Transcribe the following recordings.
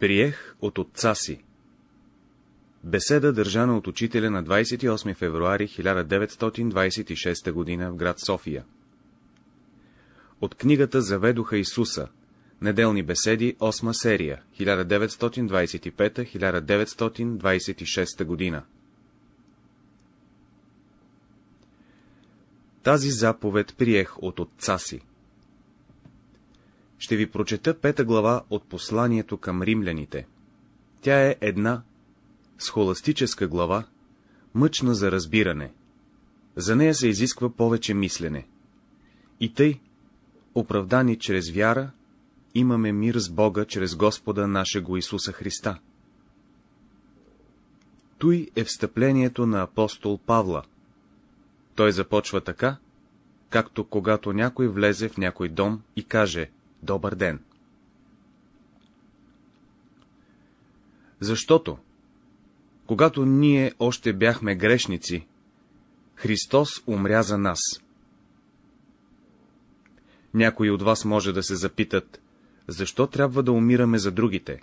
Приех от отца си. Беседа държана от учителя на 28 февруари 1926 г. в град София. От книгата Заведоха Исуса. Неделни беседи, 8 серия, 1925-1926 година. Тази заповед приех от отца си. Ще ви прочета пета глава от посланието към римляните. Тя е една схоластическа глава, мъчна за разбиране. За нея се изисква повече мислене. И тъй, оправдани чрез вяра, имаме мир с Бога чрез Господа нашего Исуса Христа. Той е встъплението на апостол Павла. Той започва така, както когато някой влезе в някой дом и каже «Добър ден». Защото, когато ние още бяхме грешници, Христос умря за нас. Някои от вас може да се запитат, защо трябва да умираме за другите?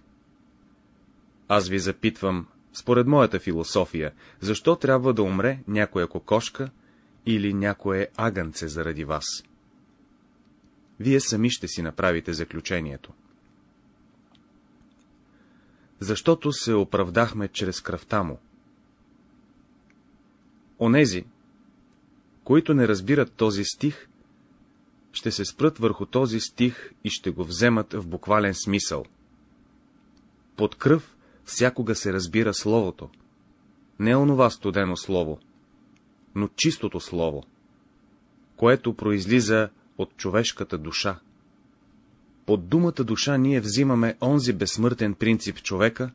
Аз ви запитвам, според моята философия, защо трябва да умре някоя кокошка или някое агънце заради вас? Вие сами ще си направите заключението. Защото се оправдахме чрез кръвта му. Онези, които не разбират този стих, ще се спрат върху този стих и ще го вземат в буквален смисъл. Под кръв всякога се разбира Словото, не онова студено Слово, но чистото Слово, което произлиза от човешката душа. Под думата душа ние взимаме онзи безсмъртен принцип човека,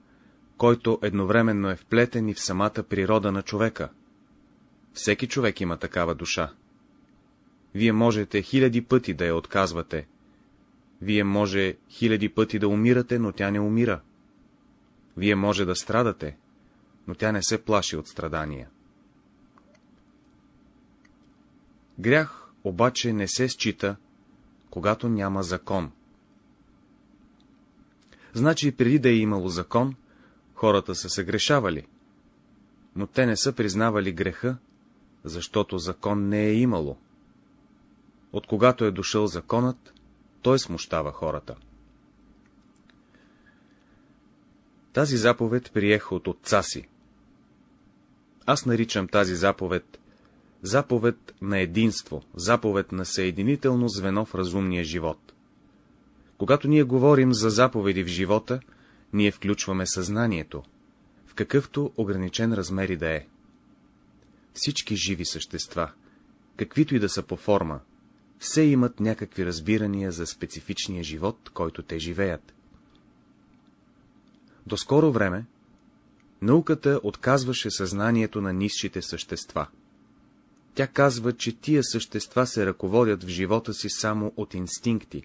който едновременно е вплетен и в самата природа на човека. Всеки човек има такава душа. Вие можете хиляди пъти да я отказвате. Вие може хиляди пъти да умирате, но тя не умира. Вие може да страдате, но тя не се плаши от страдания. Грях обаче не се счита, когато няма закон. Значи преди да е имало закон, хората са се грешавали, но те не са признавали греха, защото закон не е имало. От когато е дошъл законът, той смущава хората. Тази заповед приех от отца си. Аз наричам тази заповед заповед на единство, заповед на съединително звено в разумния живот. Когато ние говорим за заповеди в живота, ние включваме съзнанието, в какъвто ограничен размер и да е. Всички живи същества, каквито и да са по форма, все имат някакви разбирания за специфичния живот, който те живеят. До скоро време науката отказваше съзнанието на низшите същества. Тя казва, че тия същества се ръководят в живота си само от инстинкти.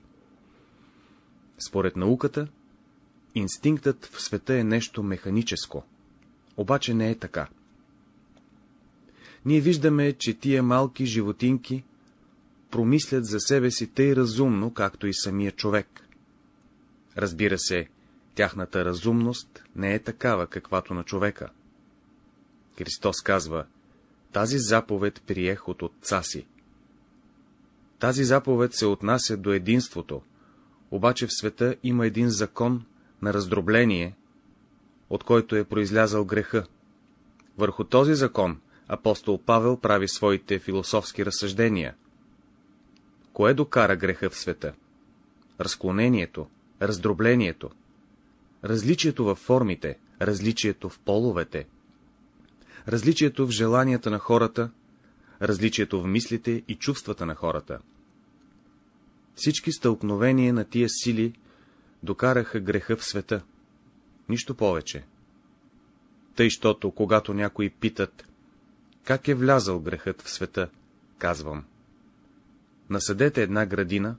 Според науката, инстинктът в света е нещо механическо, обаче не е така. Ние виждаме, че тия малки животинки промислят за себе си тъй разумно, както и самия човек. Разбира се, тяхната разумност не е такава, каквато на човека. Христос казва, тази заповед приех от отца си. Тази заповед се отнася до единството, обаче в света има един закон на раздробление, от който е произлязал греха. Върху този закон апостол Павел прави своите философски разсъждения. Кое докара греха в света? Разклонението, раздроблението, различието във формите, различието в половете, различието в желанията на хората, различието в мислите и чувствата на хората. Всички стълкновения на тия сили докараха греха в света. Нищо повече. Тъй, щото, когато някои питат, как е влязал грехът в света, казвам. Насъдете една градина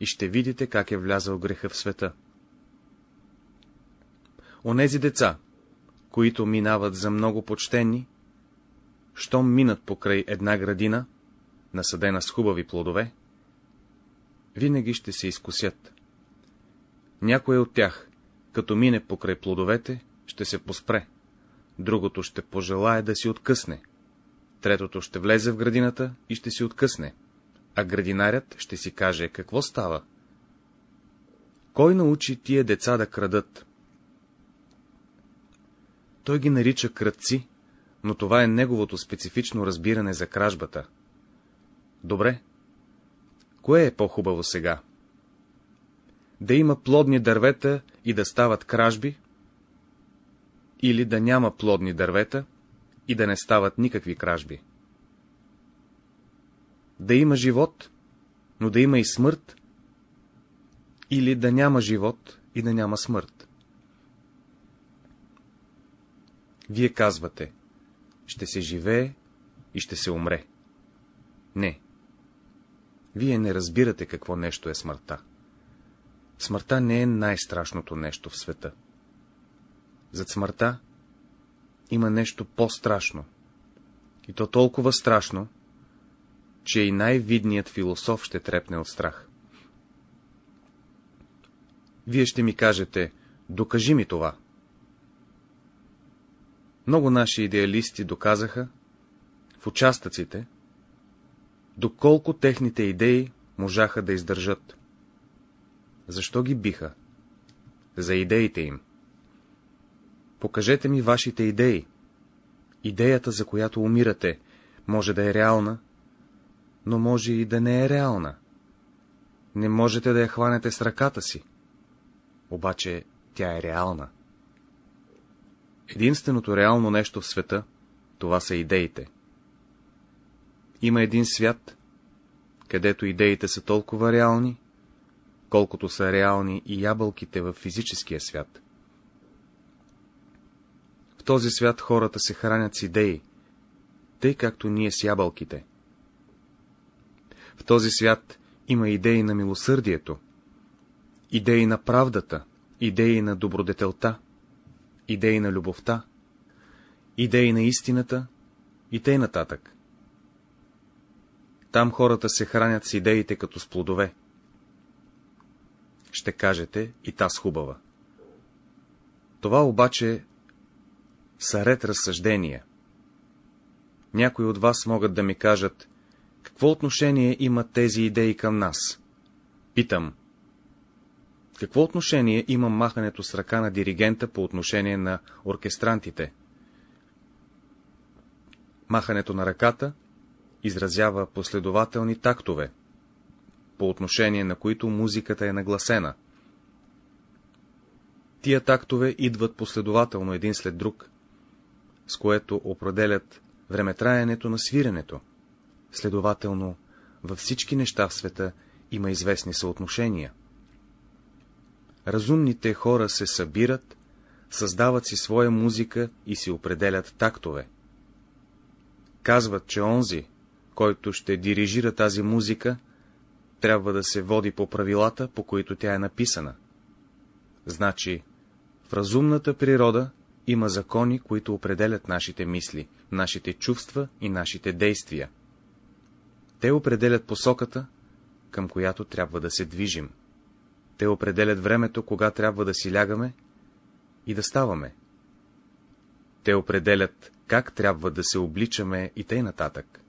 и ще видите как е влязал греха в света. Онези деца, които минават за много почтени, щом минат покрай една градина, насъдена с хубави плодове, винаги ще се изкусят. Някои от тях, като мине покрай плодовете, ще се поспре, другото ще пожелае да си откъсне, третото ще влезе в градината и ще си откъсне, а градинарят ще си каже, какво става? Кой научи тия деца да крадат? Той ги нарича кръдци, но това е неговото специфично разбиране за кражбата. Добре. Кое е по-хубаво сега? Да има плодни дървета и да стават кражби, или да няма плодни дървета и да не стават никакви кражби. Да има живот, но да има и смърт, или да няма живот и да няма смърт. Вие казвате, ще се живее и ще се умре. Не. Вие не разбирате какво нещо е смъртта. Смъртта не е най-страшното нещо в света. Зад смъртта има нещо по-страшно. И то толкова страшно, че и най-видният философ ще трепне от страх. Вие ще ми кажете, докажи ми това. Много наши идеалисти доказаха, в участъците, доколко техните идеи можаха да издържат. Защо ги биха? За идеите им. Покажете ми вашите идеи. Идеята, за която умирате, може да е реална, но може и да не е реална. Не можете да я хванете с ръката си. Обаче тя е реална. Единственото реално нещо в света, това са идеите. Има един свят, където идеите са толкова реални, колкото са реални и ябълките в физическия свят. В този свят хората се хранят с идеи, тъй както ние с ябълките. В този свят има идеи на милосърдието, идеи на правдата, идеи на добродетелта, идеи на любовта, идеи на истината и тъй нататък. Там хората се хранят с идеите като с плодове. Ще кажете и таз хубава. Това обаче са ред разсъждения. Някои от вас могат да ми кажат, какво отношение имат тези идеи към нас? Питам, какво отношение има махането с ръка на диригента по отношение на оркестрантите? Махането на ръката изразява последователни тактове, по отношение на които музиката е нагласена. Тия тактове идват последователно един след друг, с което определят времетраенето на свиренето. Следователно, във всички неща в света има известни съотношения. Разумните хора се събират, създават си своя музика и си определят тактове. Казват, че онзи, който ще дирижира тази музика, трябва да се води по правилата, по които тя е написана. Значи, в разумната природа има закони, които определят нашите мисли, нашите чувства и нашите действия. Те определят посоката, към която трябва да се движим. Те определят времето, кога трябва да си лягаме и да ставаме. Те определят как трябва да се обличаме и тъй нататък.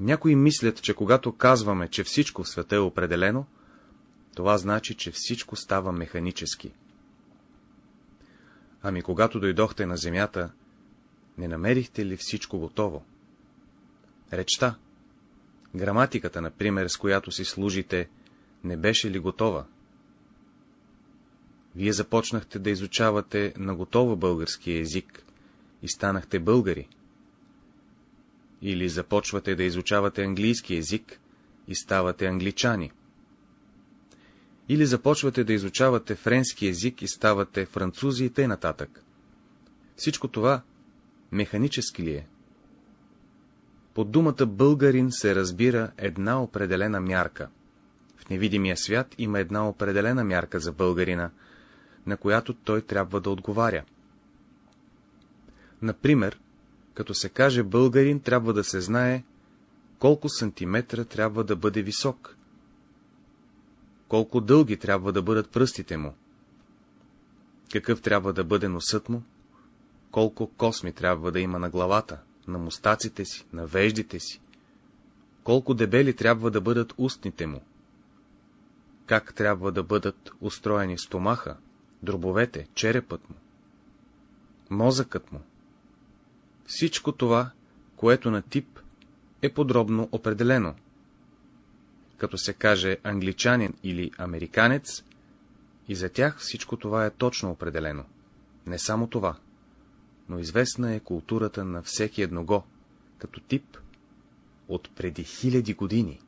Някои мислят, че когато казваме, че всичко в света е определено, това значи, че всичко става механически. Ами когато дойдохте на земята, не намерихте ли всичко готово? Речта, граматиката, например, с която си служите, не беше ли готова? Вие започнахте да изучавате на готово български език и станахте българи. Или започвате да изучавате английски език и ставате англичани. Или започвате да изучавате френски език и ставате французи и т.н. нататък. Всичко това механически ли е? Под думата българин се разбира една определена мярка. В невидимия свят има една определена мярка за българина, на която той трябва да отговаря. Например, като се каже българин, трябва да се знае колко сантиметра трябва да бъде висок, колко дълги трябва да бъдат пръстите му, какъв трябва да бъде носът му, колко косми трябва да има на главата, на мустаците си, на веждите си, колко дебели трябва да бъдат устните му, как трябва да бъдат устроени стомаха, дробовете, черепът му, мозъкът му. Всичко това, което на тип е подробно определено. Като се каже англичанин или американец, и за тях всичко това е точно определено. Не само това, но известна е културата на всеки едного, като тип, от преди хиляди години.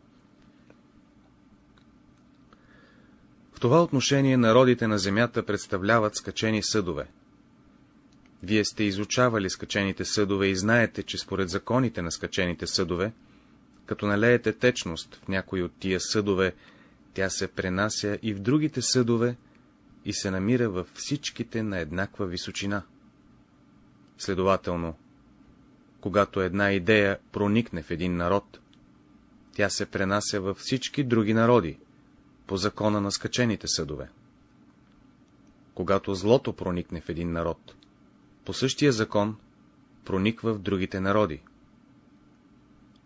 Това отношение народите на Земята представляват скачени съдове. Вие сте изучавали скачените съдове и знаете, че според законите на скачените съдове, като налеете течност в някои от тия съдове, тя се пренася и в другите съдове и се намира във всичките на еднаква височина. Следователно, когато една идея проникне в един народ, тя се пренася във всички други народи, по закона на скачените съдове. Когато злото проникне в един народ, по същия закон прониква в другите народи.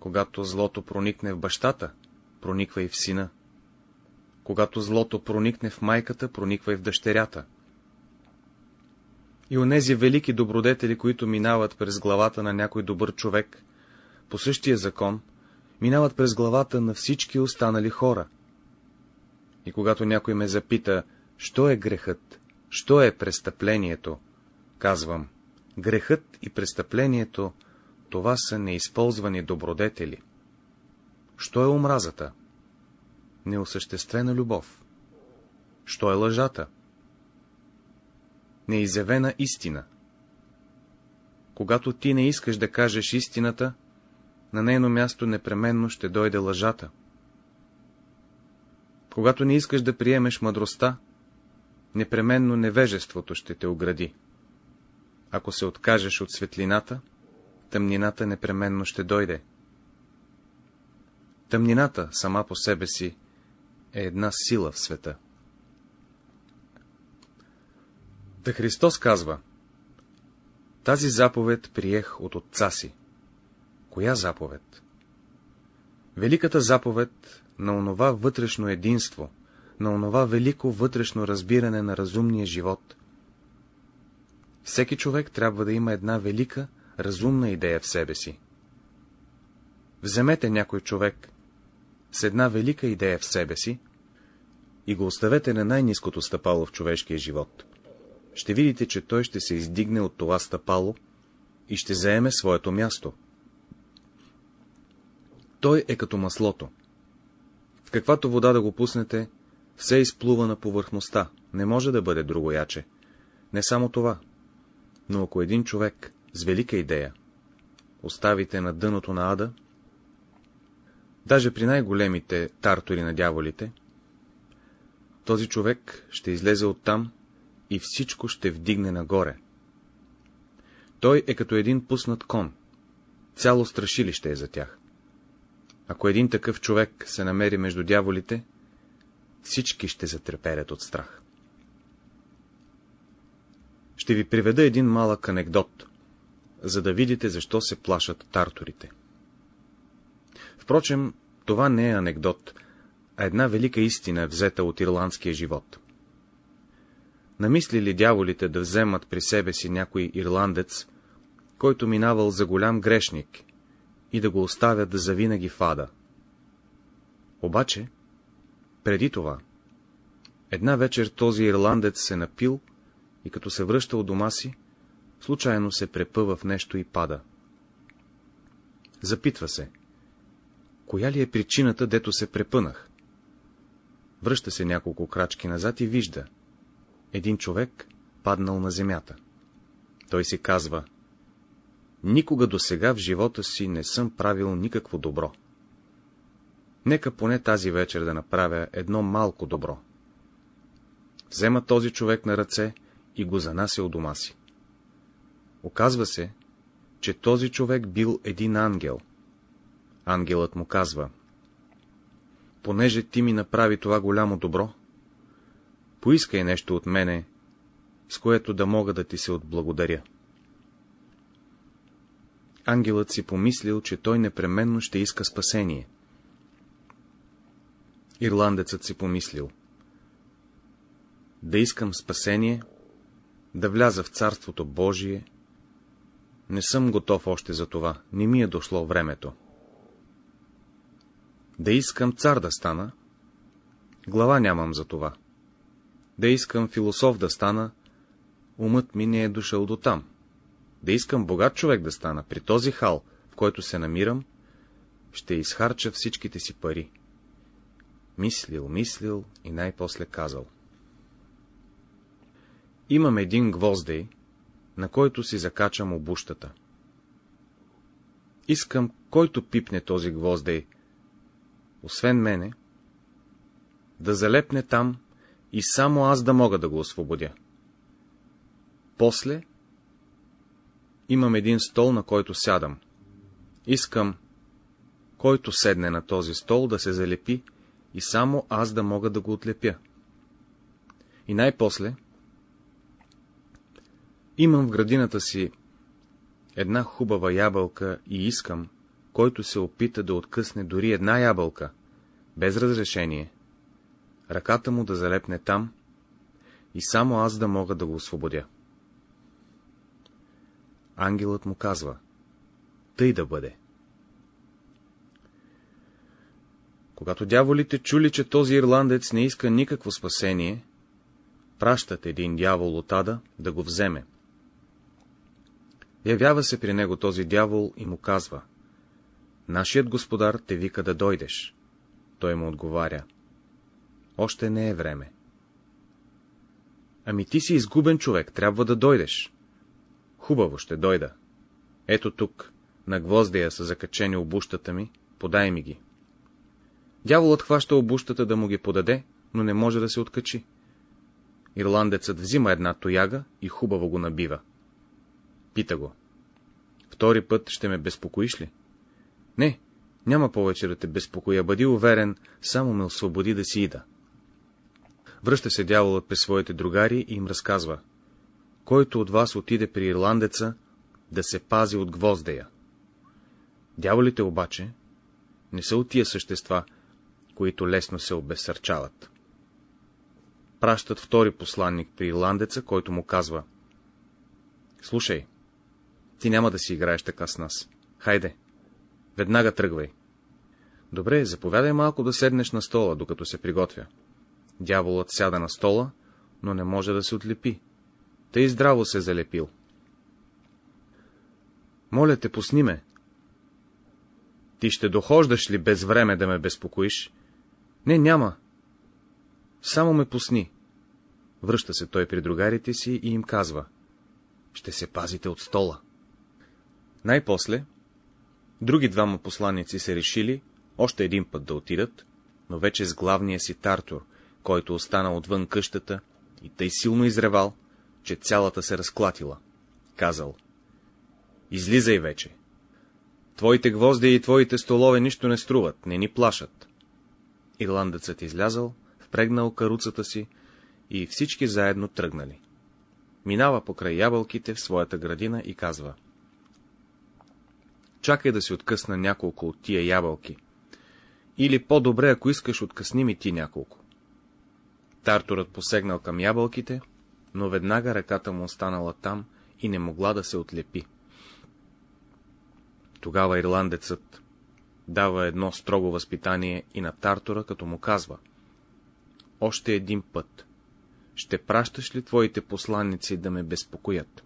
Когато злото проникне в бащата, прониква и в сина. Когато злото проникне в майката, прониква и в дъщерята. И онези велики добродетели, които минават през главата на някой добър човек, по същия закон, минават през главата на всички останали хора. И когато някой ме запита, що е грехът, що е престъплението, казвам, грехът и престъплението, това са неизползвани добродетели. Що е омразата? Неосъществена любов. Що е лъжата? Неизявена истина. Когато ти не искаш да кажеш истината, на нейно място непременно ще дойде лъжата. Когато не искаш да приемеш мъдростта, непременно невежеството ще те огради. Ако се откажеш от светлината, тъмнината непременно ще дойде. Тъмнината сама по себе си е една сила в света. Та Христос казва, тази заповед приех от отца си. Коя заповед? Великата заповед на онова вътрешно единство, на онова велико вътрешно разбиране на разумния живот. Всеки човек трябва да има една велика, разумна идея в себе си. Вземете някой човек с една велика идея в себе си и го оставете на най-низкото стъпало в човешкия живот. Ще видите, че той ще се издигне от това стъпало и ще заеме своето място. Той е като маслото. В каквато вода да го пуснете, все изплува на повърхността, не може да бъде друго яче. Не само това, но ако един човек с велика идея оставите на дъното на ада, даже при най-големите тартори на дяволите, този човек ще излезе оттам и всичко ще вдигне нагоре. Той е като един пуснат кон, цяло страшилище е за тях. Ако един такъв човек се намери между дяволите, всички ще затреперят от страх. Ще ви приведа един малък анекдот, за да видите, защо се плашат тарторите. Впрочем, това не е анекдот, а една велика истина, взета от ирландския живот. Намисли ли дяволите да вземат при себе си някой ирландец, който минавал за голям грешник, и да го оставят завинаги в ада? Обаче, преди това, една вечер този ирландец се напил и като се връща от дома си, случайно се препъва в нещо и пада. Запитва се, коя ли е причината, дето се препънах? Връща се няколко крачки назад и вижда. Един човек паднал на земята. Той си казва, никога до сега в живота си не съм правил никакво добро. Нека поне тази вечер да направя едно малко добро. Взема този човек на ръце и го занася у дома си. Оказва се, че този човек бил един ангел. Ангелът му казва, понеже ти ми направи това голямо добро, поискай нещо от мене с което да мога да ти се отблагодаря. Ангелът си помислил, че той непременно ще иска спасение. Ирландецът си помислил. Да искам спасение, да вляза в Царството Божие, не съм готов още за това, не ми е дошло времето. Да искам цар да стана, глава нямам за това. Да искам философ да стана, умът ми не е дошъл до там. Да искам богат човек да стана, при този хал, в който се намирам, ще изхарча всичките си пари. Мислил, мислил и най-после казал. Имам един гвоздей, на който си закачам обущата. Искам, който пипне този гвоздей, освен мене, да залепне там и само аз да мога да го освободя. После имам един стол, на който сядам. Искам, който седне на този стол, да се залепи и само аз да мога да го отлепя. И най-после имам в градината си една хубава ябълка и искам, който се опита да откъсне дори една ябълка, без разрешение, ръката му да залепне там и само аз да мога да го освободя. Ангелът му казва, тъй да бъде. Когато дяволите чули, че този ирландец не иска никакво спасение, пращат един дявол от ада да го вземе. Явява се при него този дявол и му казва, Нашият господар те вика да дойдеш. Той му отговаря, Още не е време. Ами ти си изгубен човек, трябва да дойдеш. Хубаво, ще дойда. Ето тук, на гвоздея са закачени обущата ми, подай ми ги. Дяволът хваща обущата да му ги подаде, но не може да се откачи. Ирландецът взима една тояга и хубаво го набива. Пита го. Втори път ще ме безпокоиш ли? Не, няма повече да те безпокоя, бъди уверен, само ме освободи да си ида. Връща се дяволът при своите другари и им разказва. Който от вас отиде при ирландеца, да се пази от гвоздея. Дяволите обаче не са от тия същества, които лесно се обесърчават. Пращат втори посланник при ирландеца, който му казва. Слушай, ти няма да си играеш така с нас. Хайде, веднага тръгвай. Добре, заповядай малко да седнеш на стола, докато се приготвя. Дяволът сяда на стола, но не може да се отлепи. Тъй здраво се залепил. Моля те, пусни ме. Ти ще дохождаш ли без време да ме безпокоиш? Не, няма. Само ме пусни. Връща се той при другарите си и им казва. Ще се пазите от стола. Най-после, други двама посланици се решили още един път да отидат, но вече с главния си Тартур, който остана отвън къщата и тъй силно изревал, че цялата се разклатила. Казал, излизай вече. Твоите гвозди и твоите столове нищо не струват, не ни плашат. Ирландецът излязал, впрегнал каруцата си и всички заедно тръгнали. Минава покрай ябълките в своята градина и казва. Чакай да си откъсна няколко от тия ябълки. Или по-добре, ако искаш, откъсни ми ти няколко. Тартурът посегнал към ябълките, но веднага ръката му останала там и не могла да се отлепи. Тогава ирландецът дава едно строго възпитание и на Тартура, като му казва. Още един път. Ще пращаш ли твоите посланници да ме безпокоят?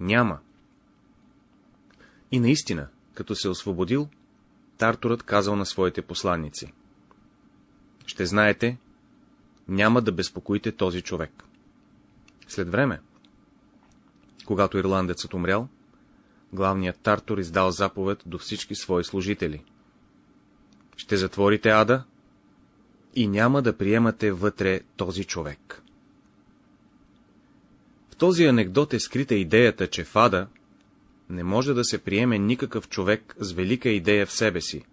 Няма. И наистина, като се освободил, Тартурът казал на своите посланници. Ще знаете, няма да безпокоите този човек. След време, когато ирландецът умрял, главният Тартур издал заповед до всички свои служители. Ще затворите ада и няма да приемате вътре този човек. В този анекдот е скрита идеята, че в ада не може да се приеме никакъв човек с велика идея в себе си.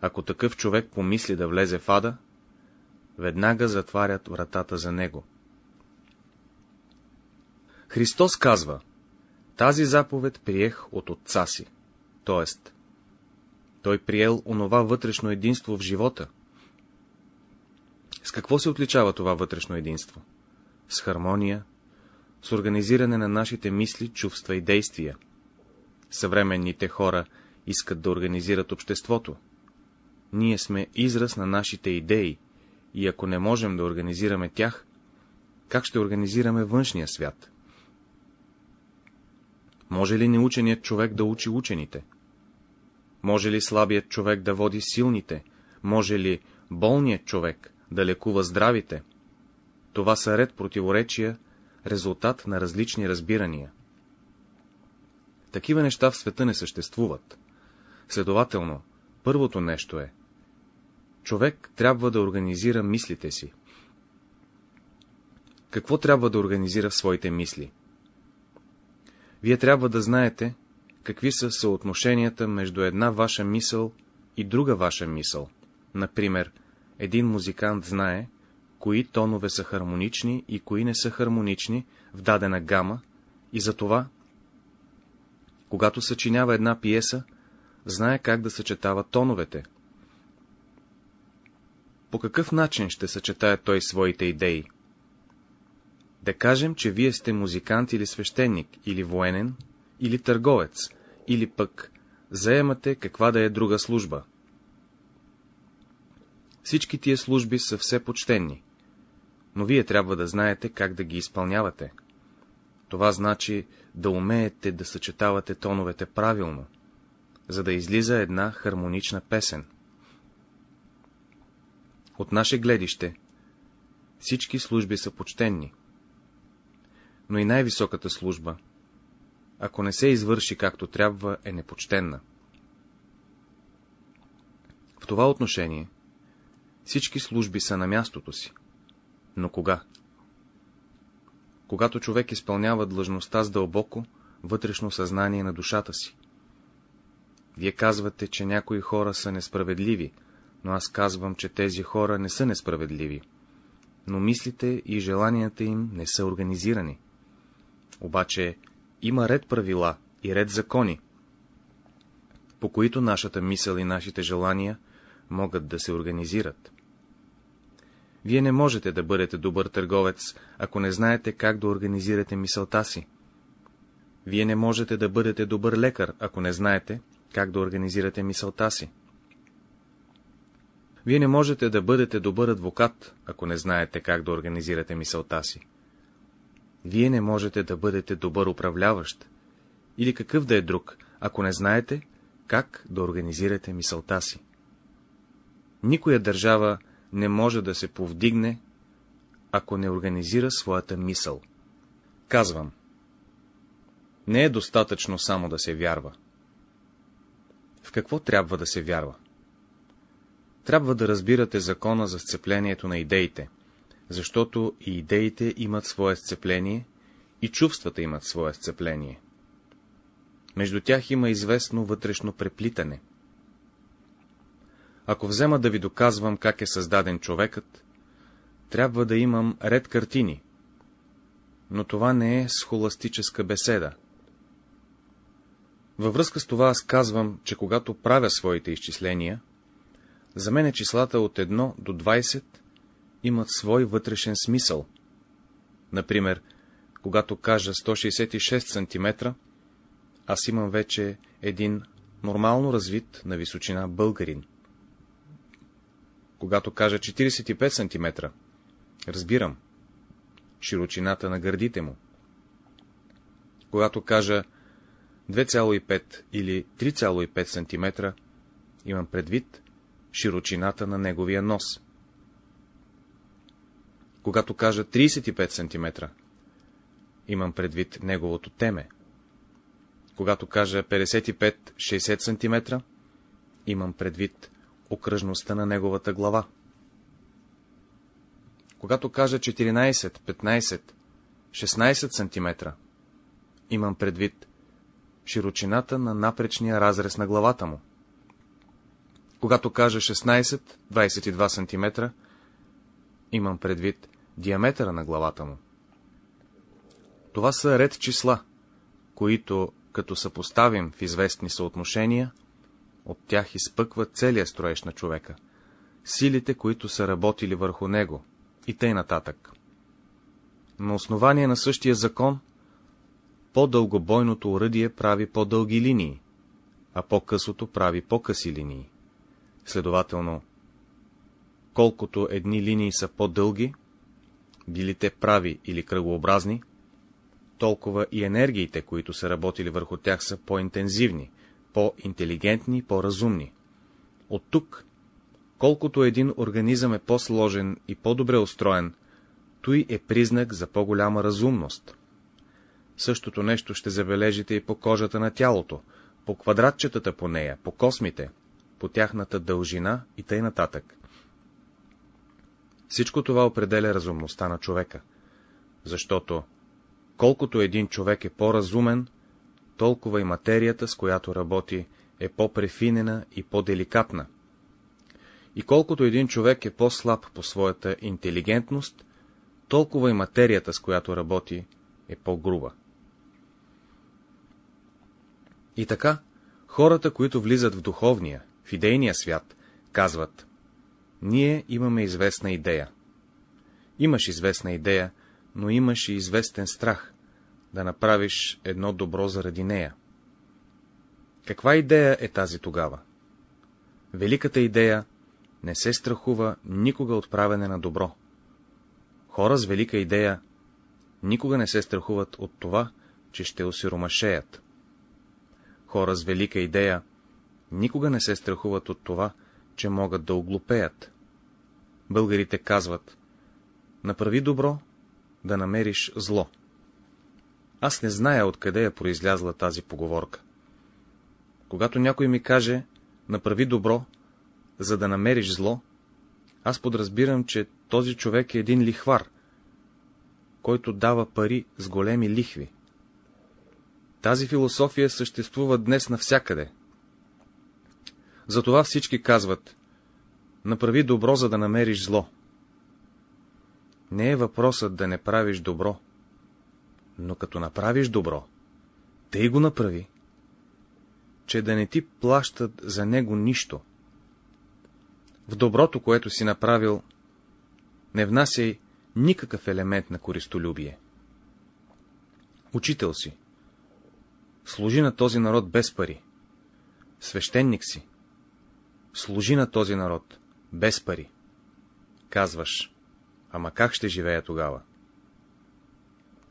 Ако такъв човек помисли да влезе в ада, веднага затварят вратата за него. Христос казва, тази заповед приех от отца си, т.е. той приел онова вътрешно единство в живота. С какво се отличава това вътрешно единство? С хармония, с организиране на нашите мисли, чувства и действия. Съвременните хора искат да организират обществото. Ние сме израз на нашите идеи, и ако не можем да организираме тях, как ще организираме външния свят? Може ли неученият човек да учи учените? Може ли слабият човек да води силните? Може ли болният човек да лекува здравите? Това са ред противоречия, резултат на различни разбирания. Такива неща в света не съществуват. Следователно, първото нещо е, човек трябва да организира мислите си. Какво трябва да организира в своите мисли? Вие трябва да знаете, какви са съотношенията между една ваша мисъл и друга ваша мисъл. Например, един музикант знае, кои тонове са хармонични и кои не са хармонични в дадена гама, и затова, когато съчинява една пиеса, знае как да съчетава тоновете. По какъв начин ще съчетае той своите идеи? Да кажем, че вие сте музикант или свещеник, или военен, или търговец, или пък заемате каква да е друга служба. Всички тия служби са все почтенни, но вие трябва да знаете как да ги изпълнявате. Това значи да умеете да съчетавате тоновете правилно, за да излиза една хармонична песен. От наше гледище всички служби са почтенни, но и най-високата служба, ако не се извърши както трябва, е непочтенна. В това отношение всички служби са на мястото си. Но кога? Когато човек изпълнява длъжността с дълбоко, вътрешно съзнание на душата си. Вие казвате, че някои хора са несправедливи, но аз казвам, че тези хора не са несправедливи. Но мислите и желанията им не са организирани. Обаче има ред правила и ред закони, по които нашата мисъл и нашите желания могат да се организират. Вие не можете да бъдете добър търговец, ако не знаете как да организирате мисълта си. Вие не можете да бъдете добър лекар, ако не знаете как да организирате мисълта си. Вие не можете да бъдете добър адвокат, ако не знаете как да организирате мисълта си. Вие не можете да бъдете добър управляващ, или какъв да е друг, ако не знаете как да организирате мисълта си. Никоя държава не може да се повдигне, ако не организира своята мисъл. Казвам, не е достатъчно само да се вярва. В какво трябва да се вярва? Трябва да разбирате закона за сцеплението на идеите, защото и идеите имат свое сцепление, и чувствата имат свое сцепление. Между тях има известно вътрешно преплитане. Ако взема да ви доказвам как е създаден човекът, трябва да имам ред картини, но това не е схоластическа беседа. Във връзка с това аз казвам, че когато правя своите изчисления, за мен числата от 1 до 20 имат свой вътрешен смисъл. Например, когато кажа 166 см, аз имам вече един нормално развит на височина българин. Когато кажа 45 см, разбирам широчината на гърдите му. Когато кажа 2,5 или 3,5 см, имам предвид широчината на неговия нос. Когато кажа 35 см, имам предвид неговото теме. Когато кажа 55-60 см, имам предвид окръжността на неговата глава. Когато кажа 14, 15, 16 см, имам предвид широчината на напречния разрез на главата му. Когато кажа 16-22 см, имам предвид диаметъра на главата му. Това са ред числа, които, като съпоставим в известни съотношения, от тях изпъква целият строеж на човека, силите, които са работили върху него, и тъй нататък. На основание на същия закон, по-дългобойното оръдие прави по-дълги линии, а по-късото прави по-къси линии. Следователно, колкото едни линии са по-дълги, били те прави или кръгообразни, толкова и енергиите, които са работили върху тях, са по-интензивни, по-интелигентни по-разумни. От тук, колкото един организъм е по-сложен и по-добре устроен, той е признак за по-голяма разумност. Същото нещо ще забележите и по кожата на тялото, по квадратчетата по нея, по космите, по тяхната дължина и тъй нататък. Всичко това определя разумността на човека, защото колкото един човек е по-разумен, толкова и материята, с която работи, е по-префинена и по-деликатна. И колкото един човек е по-слаб по своята интелигентност, толкова и материята, с която работи, е по-груба. И така, хората, които влизат в духовния, в идейния свят, казват, ние имаме известна идея. Имаш известна идея, но имаш и известен страх да направиш едно добро заради нея. Каква идея е тази тогава? Великата идея не се страхува никога от правене на добро. Хора с велика идея никога не се страхуват от това, че ще осиромашеят. Хора с велика идея никога не се страхуват от това, че могат да оглупеят. Българите казват, направи добро, да намериш зло. Аз не зная откъде е произлязла тази поговорка. Когато някой ми каже, направи добро, за да намериш зло, аз подразбирам, че този човек е един лихвар, който дава пари с големи лихви. Тази философия съществува днес навсякъде. Затова всички казват, направи добро, за да намериш зло. Не е въпросът да не правиш добро, но като направиш добро, тъй го направи, че да не ти плащат за него нищо. В доброто, което си направил, не внасяй никакъв елемент на користолюбие. Учител си. Служи на този народ без пари. Свещеник си. Служи на този народ без пари. Казваш, ама как ще живея тогава?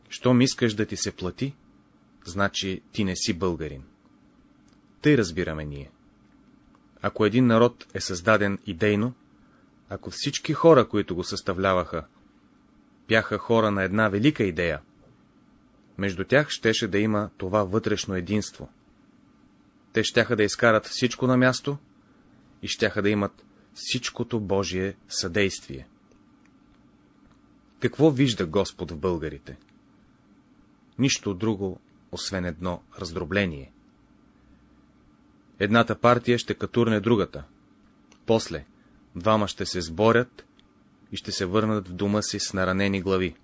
Щом искаш да ти се плати, значи ти не си българин. Тъй разбираме ние. Ако един народ е създаден идейно, ако всички хора, които го съставляваха, бяха хора на една велика идея, между тях щеше да има това вътрешно единство. Те щяха да изкарат всичко на място и щяха да имат всичкото Божие съдействие. Какво вижда Господ в българите? Нищо друго, освен едно раздробление. Едната партия ще катурне другата. После двама ще се сборят и ще се върнат в дома си с наранени глави.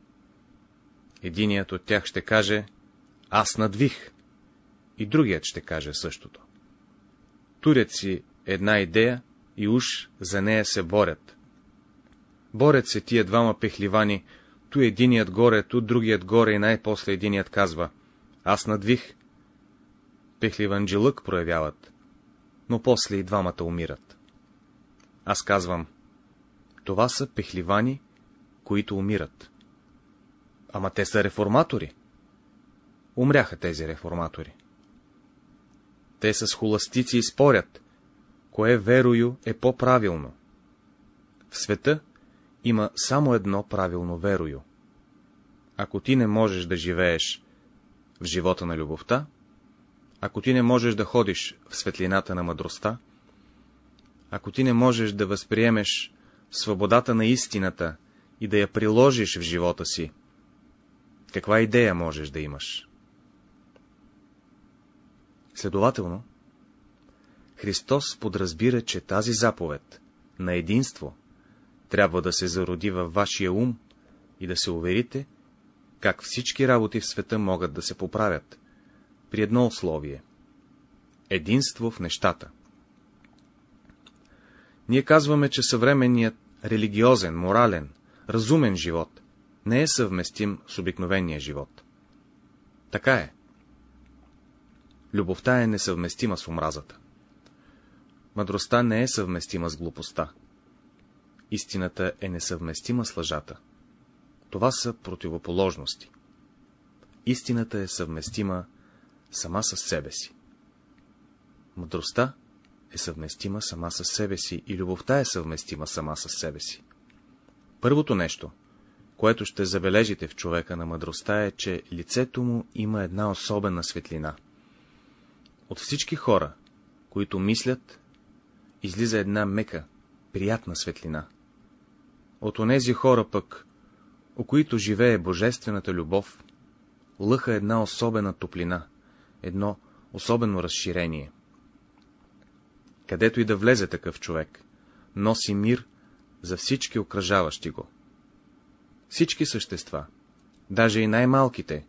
Единият от тях ще каже, аз надвих, и другият ще каже същото. Турят си една идея и уж за нея се борят. Борят се тия двама пехливани, ту единият горе, ту другият горе и най-после единият казва, аз надвих. Пехливанджелък проявяват, но после и двамата умират. Аз казвам, това са пехливани, които умират. Ама те са реформатори. Умряха тези реформатори. Те с холастици и спорят, кое верою е по-правилно. В света има само едно правилно верою. Ако ти не можеш да живееш в живота на любовта, ако ти не можеш да ходиш в светлината на мъдростта, ако ти не можеш да възприемеш свободата на истината и да я приложиш в живота си, каква идея можеш да имаш? Следователно, Христос подразбира, че тази заповед на единство трябва да се зароди във вашия ум и да се уверите, как всички работи в света могат да се поправят, при едно условие — единство в нещата. Ние казваме, че съвременният религиозен, морален, разумен живот не е съвместим с обикновения живот. Така е. Любовта е несъвместима с омразата. Мъдростта не е съвместима с глупостта. Истината е несъвместима с лъжата. Това са противоположности. Истината е съвместима сама с себе си. Мъдростта е съвместима сама с себе си и любовта е съвместима сама с себе си. Първото нещо, което ще забележите в човека на мъдростта е, че лицето му има една особена светлина. От всички хора, които мислят, излиза една мека, приятна светлина. От онези хора пък, у които живее божествената любов, лъха една особена топлина, едно особено разширение. Където и да влезе такъв човек, носи мир за всички окръжаващи го. Всички същества, даже и най-малките,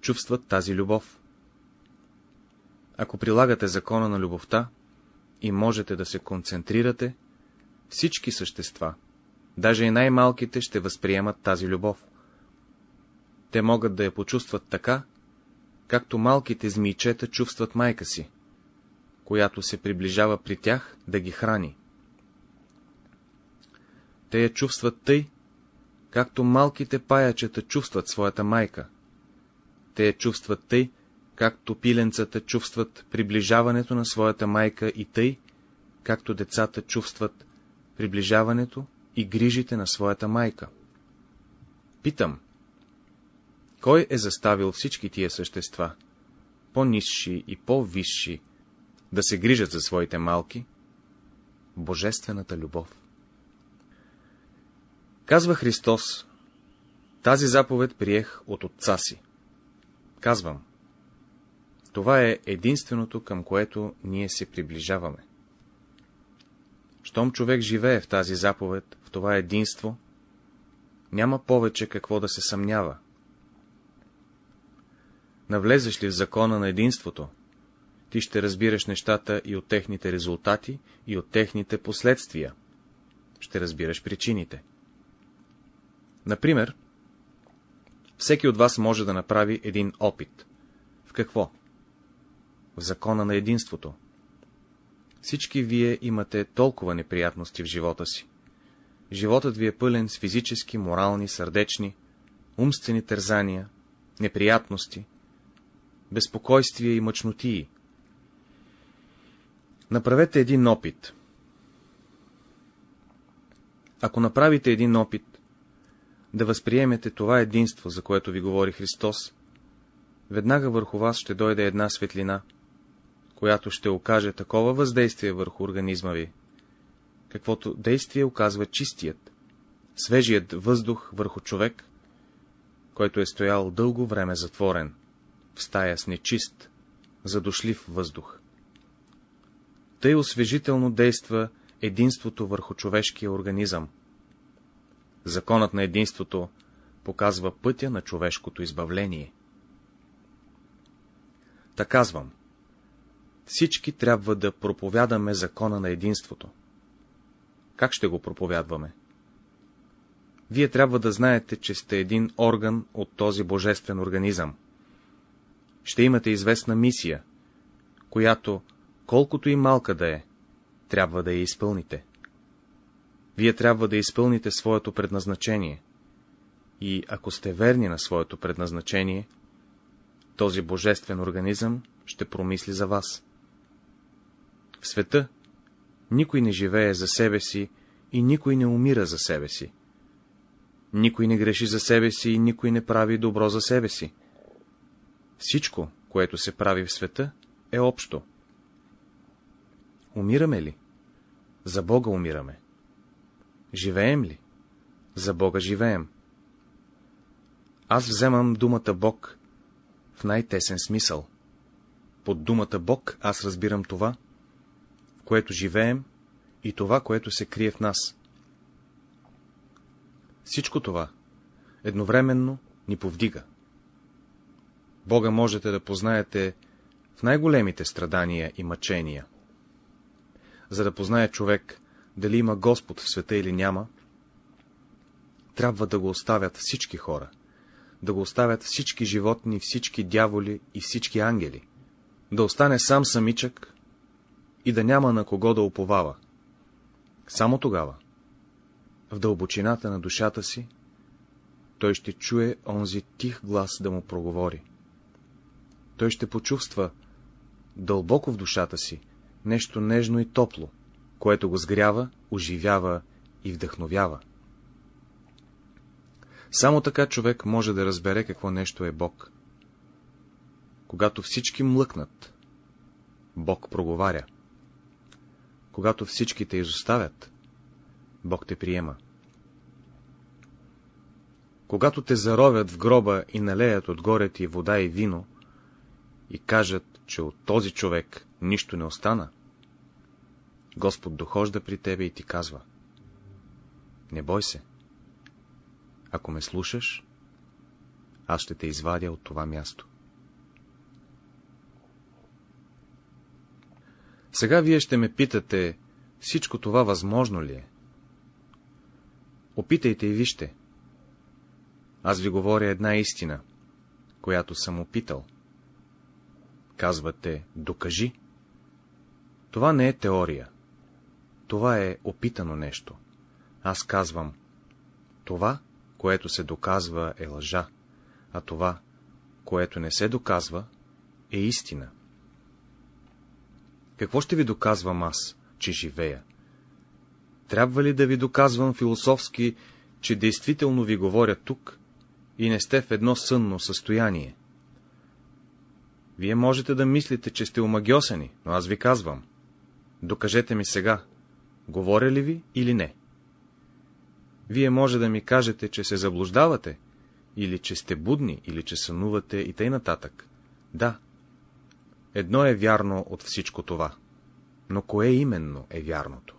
чувстват тази любов. Ако прилагате закона на любовта и можете да се концентрирате, всички същества, даже и най-малките, ще възприемат тази любов. Те могат да я почувстват така, както малките змийчета чувстват майка си, която се приближава при тях да ги храни. Те я чувстват тъй, както малките паячета чувстват своята майка. Те я чувстват тъй, както пиленцата чувстват приближаването на своята майка и тъй, както децата чувстват приближаването и грижите на своята майка. Питам, кой е заставил всички тия същества, по-низши и по-висши, да се грижат за своите малки? Божествената любов. Казва Христос, тази заповед приех от отца си. Казвам, това е единственото, към което ние се приближаваме. Щом човек живее в тази заповед, в това единство, няма повече какво да се съмнява. Навлезеш ли в закона на единството, ти ще разбираш нещата и от техните резултати, и от техните последствия. Ще разбираш причините. Например, всеки от вас може да направи един опит. В какво? В закона на единството. Всички вие имате толкова неприятности в живота си. Животът ви е пълен с физически, морални, сърдечни, умствени тързания, неприятности, безпокойствия и мъчнотии. Направете един опит. Ако направите един опит, да възприемете това единство, за което ви говори Христос, веднага върху вас ще дойде една светлина, която ще окаже такова въздействие върху организма ви, каквото действие оказва чистият, свежият въздух върху човек, който е стоял дълго време затворен, в стая с нечист, задушлив въздух. Тъй освежително действа единството върху човешкия организъм. Законът на единството показва пътя на човешкото избавление. Та казвам, всички трябва да проповядаме закона на единството. Как ще го проповядваме? Вие трябва да знаете, че сте един орган от този божествен организъм. Ще имате известна мисия, която, колкото и малка да е, трябва да я изпълните. Вие трябва да изпълните своето предназначение. И ако сте верни на своето предназначение, този божествен организъм ще промисли за вас. В света никой не живее за себе си и никой не умира за себе си. Никой не греши за себе си и никой не прави добро за себе си. Всичко, което се прави в света, е общо. Умираме ли? За Бога умираме. Живеем ли? За Бога живеем. Аз вземам думата Бог в най-тесен смисъл. Под думата Бог аз разбирам това, което живеем и това, което се крие в нас. Всичко това едновременно ни повдига. Бога можете да познаете в най-големите страдания и мъчения. За да познае човек, дали има Господ в света или няма, трябва да го оставят всички хора, да го оставят всички животни, всички дяволи и всички ангели, да остане сам самичък и да няма на кого да уповава. Само тогава, в дълбочината на душата си, той ще чуе онзи тих глас да му проговори. Той ще почувства дълбоко в душата си нещо нежно и топло, което го сгрява, оживява и вдъхновява. Само така човек може да разбере какво нещо е Бог. Когато всички млъкнат, Бог проговаря. Когато всички те изоставят, Бог те приема. Когато те заровят в гроба и налеят отгоре ти вода и вино, и кажат, че от този човек нищо не остана, Господ дохожда при тебе и ти казва. Не бой се. Ако ме слушаш, аз ще те извадя от това място. Сега вие ще ме питате, всичко това възможно ли е? Опитайте и вижте. Аз ви говоря една истина, която съм опитал. Казвате, докажи. Това не е теория. Това е опитано нещо. Аз казвам, това, което се доказва, е лъжа, а това, което не се доказва, е истина. Какво ще ви доказвам аз, че живея? Трябва ли да ви доказвам философски, че действително ви говоря тук и не сте в едно сънно състояние? Вие можете да мислите, че сте омагиосани, но аз ви казвам. Докажете ми сега, говоря ли ви или не. Вие може да ми кажете, че се заблуждавате, или че сте будни, или че сънувате и тъй нататък. Да, едно е вярно от всичко това, но кое именно е вярното?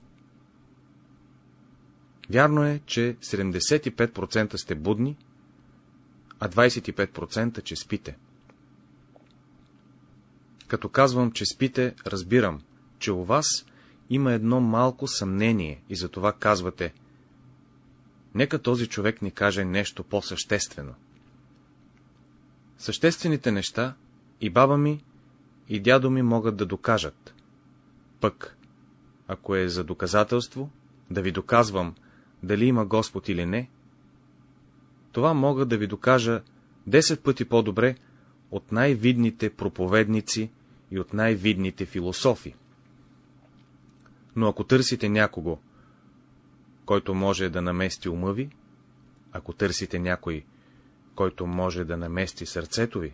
Вярно е, че 75% сте будни, а 25% че спите. Като казвам, че спите, разбирам, че у вас има едно малко съмнение и за това казвате, нека този човек ни каже нещо по-съществено. Съществените неща и баба ми, и дядо ми могат да докажат. Пък, ако е за доказателство, да ви доказвам, дали има Господ или не, това мога да ви докажа 10 пъти по-добре от най-видните проповедници и от най-видните философи. Но ако търсите някого, който може да намести ума ви, ако търсите някой, който може да намести сърцето ви,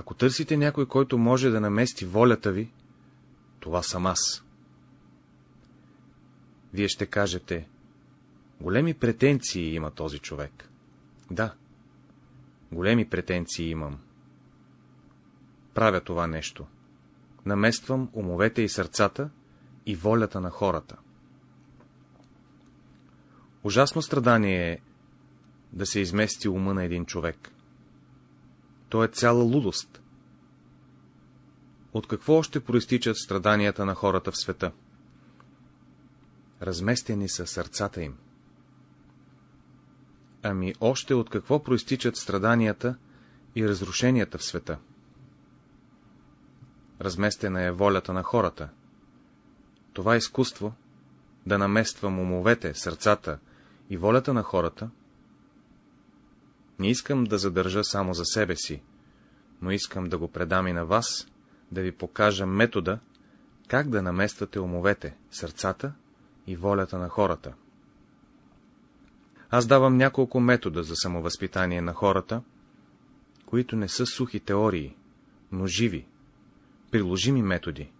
ако търсите някой, който може да намести волята ви, това съм аз. Вие ще кажете, големи претенции има този човек. Да, големи претенции имам. Правя това нещо. Намествам умовете и сърцата и волята на хората. Ужасно страдание е да се измести ума на един човек. То е цяла лудост. От какво още проистичат страданията на хората в света? Разместени са сърцата им. Ами още от какво проистичат страданията и разрушенията в света? Разместена е волята на хората. Това изкуство, да намествам умовете, сърцата и волята на хората, не искам да задържа само за себе си, но искам да го предам и на вас, да ви покажа метода, как да намествате умовете, сърцата и волята на хората. Аз давам няколко метода за самовъзпитание на хората, които не са сухи теории, но живи, приложими методи,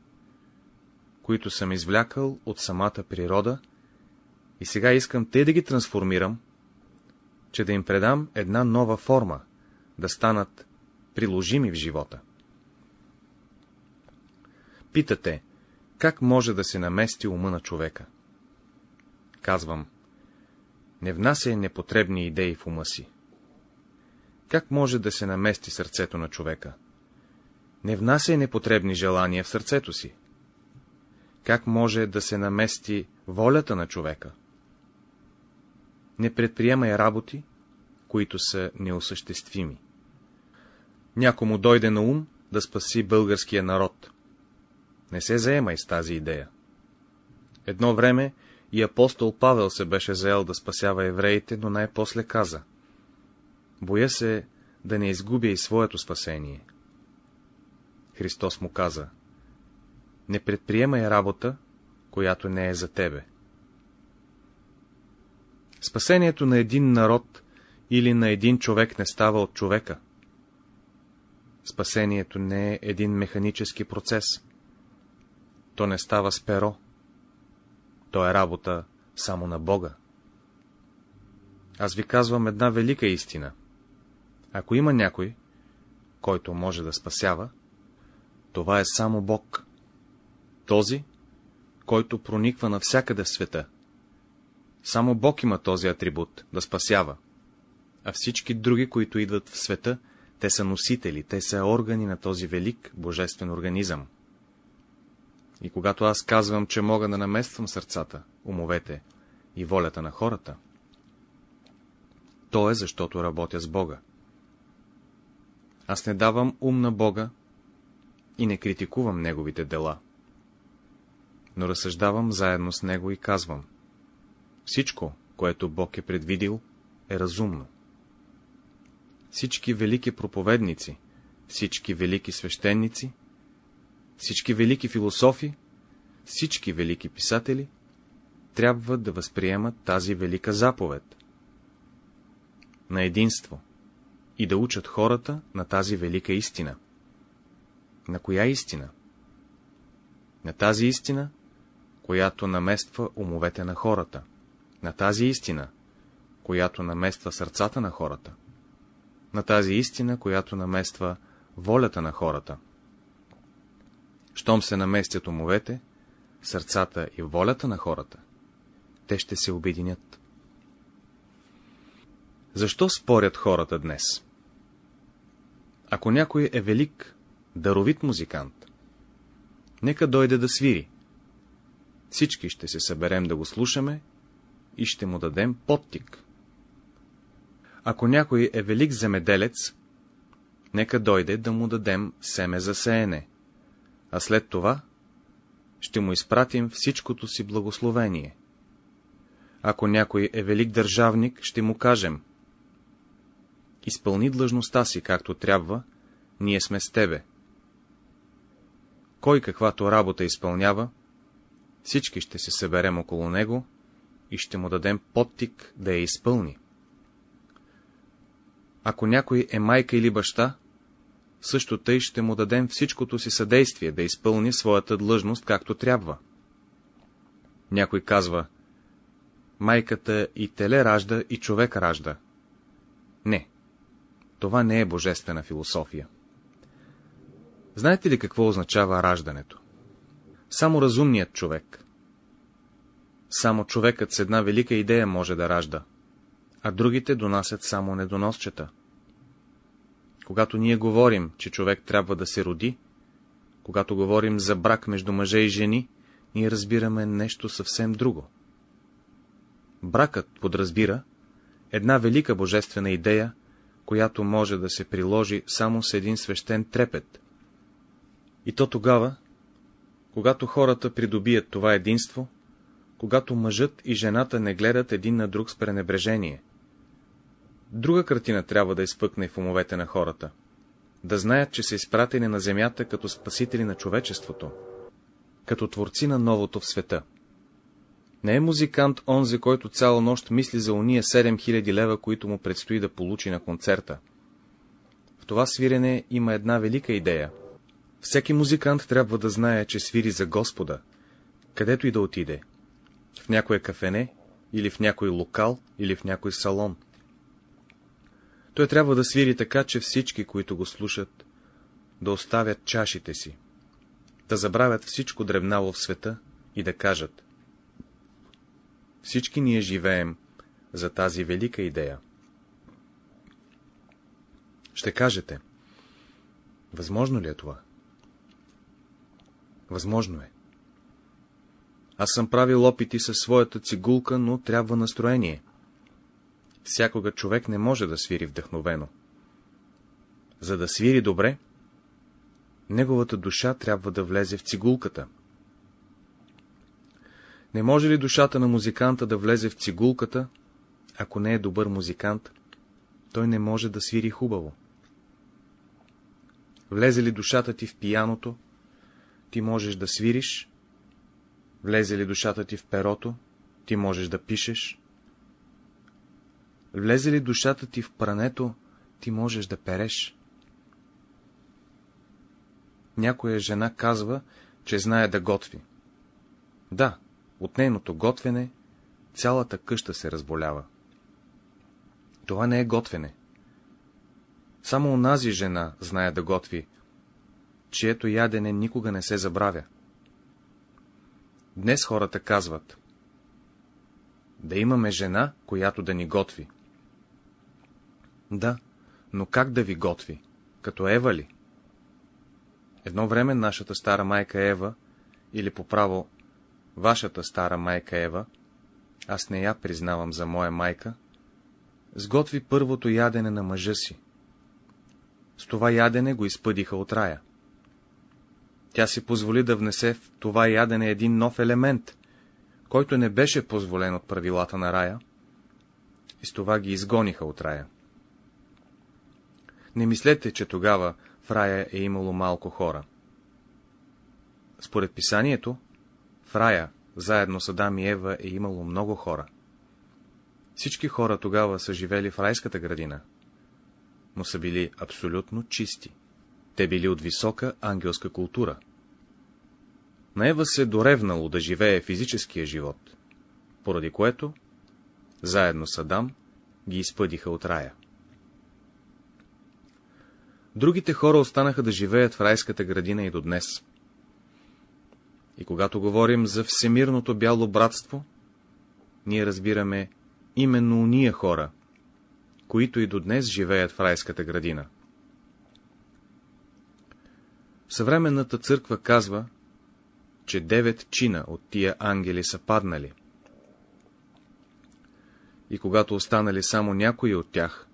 които съм извлякал от самата природа и сега искам те да ги трансформирам, че да им предам една нова форма, да станат приложими в живота. Питате, как може да се намести ума на човека? Казвам, не внася непотребни идеи в ума си. Как може да се намести сърцето на човека? Не внасяй непотребни желания в сърцето си. Как може да се намести волята на човека? Не предприемай работи, които са неосъществими. Някому дойде на ум да спаси българския народ. Не се заемай с тази идея. Едно време и апостол Павел се беше заел да спасява евреите, но най-после каза. Боя се да не изгубя и своето спасение. Христос му каза. Не предприемай работа, която не е за тебе. Спасението на един народ или на един човек не става от човека. Спасението не е един механически процес. То не става с перо. То е работа само на Бога. Аз ви казвам една велика истина. Ако има някой, който може да спасява, това е само Бог. Този, който прониква навсякъде в света. Само Бог има този атрибут — да спасява. А всички други, които идват в света, те са носители, те са органи на този велик божествен организъм. И когато аз казвам, че мога да намествам сърцата, умовете и волята на хората, то е защото работя с Бога. Аз не давам ум на Бога и не критикувам Неговите дела, но разсъждавам заедно с Него и казвам, всичко, което Бог е предвидил, е разумно. Всички велики проповедници, всички велики свещеници, всички велики философи, всички велики писатели трябва да възприемат тази велика заповед на единство и да учат хората на тази велика истина. На коя истина? На тази истина, която намества умовете на хората, на тази истина, която намества сърцата на хората, на тази истина, която намества волята на хората. Щом се наместят умовете, сърцата и волята на хората, те ще се обединят. Защо спорят хората днес? Ако някой е велик, даровит музикант, нека дойде да свири. Всички ще се съберем да го слушаме и ще му дадем подтик. Ако някой е велик земеделец, нека дойде да му дадем семе за сеене, а след това ще му изпратим всичкото си благословение. Ако някой е велик държавник, ще му кажем изпълни длъжността си както трябва, ние сме с тебе. Кой каквато работа изпълнява, всички ще се съберем около него и ще му дадем подтик да я изпълни. Ако някой е майка или баща, също тъй ще му дадем всичкото си съдействие да изпълни своята длъжност както трябва. Някой казва, майката и теле ражда, и човек ражда. Не, това не е божествена философия. Знаете ли какво означава раждането? Само разумният човек. Само човекът с една велика идея може да ражда, а другите донасят само недоносчета. Когато ние говорим, че човек трябва да се роди, когато говорим за брак между мъже и жени, ние разбираме нещо съвсем друго. Бракът подразбира една велика божествена идея, която може да се приложи само с един свещен трепет. И то тогава, когато хората придобият това единство, когато мъжът и жената не гледат един на друг с пренебрежение. Друга картина трябва да изпъкне в умовете на хората. Да знаят, че са изпратени на земята като спасители на човечеството, като творци на новото в света. Не е музикант онзи, който цяла нощ мисли за уния 7000 лева, които му предстои да получи на концерта. В това свирене има една велика идея. Всеки музикант трябва да знае, че свири за Господа, където и да отиде. В някое кафене, или в някой локал, или в някой салон. Той трябва да свири така, че всички, които го слушат, да оставят чашите си, да забравят всичко дребнало в света и да кажат всички ние живеем за тази велика идея. Ще кажете, възможно ли е това? Възможно е. Аз съм правил опити със своята цигулка, но трябва настроение. Всякога човек не може да свири вдъхновено. За да свири добре, неговата душа трябва да влезе в цигулката. Не може ли душата на музиканта да влезе в цигулката, ако не е добър музикант, той не може да свири хубаво. Влезе ли душата ти в пияното, ти можеш да свириш, влезе ли душата ти в перото, ти можеш да пишеш, влезе ли душата ти в прането, ти можеш да переш. Някоя жена казва, че знае да готви. Да, от нейното готвене цялата къща се разболява. Това не е готвене. Само онази жена знае да готви, чието ядене никога не се забравя. Днес хората казват да имаме жена, която да ни готви. Да, но как да ви готви? Като Ева ли? Едно време нашата стара майка Ева, или по право вашата стара майка Ева, аз не я признавам за моя майка, сготви първото ядене на мъжа си. С това ядене го изпъдиха от рая. Тя си позволи да внесе в това ядене един нов елемент, който не беше позволен от правилата на рая, и с това ги изгониха от рая. Не мислете, че тогава в рая е имало малко хора. Според писанието, в рая, заедно с Адам и Ева, е имало много хора. Всички хора тогава са живели в райската градина, но са били абсолютно чисти. Те били от висока ангелска култура. На Ева се доревнало да живее физическия живот, поради което, заедно с Адам, ги изпъдиха от рая. Другите хора останаха да живеят в райската градина и до днес. И когато говорим за всемирното бяло братство, ние разбираме именно уния хора, които и до днес живеят в райската градина. Съвременната църква казва, че девет чина от тия ангели са паднали. И когато останали само някои от тях,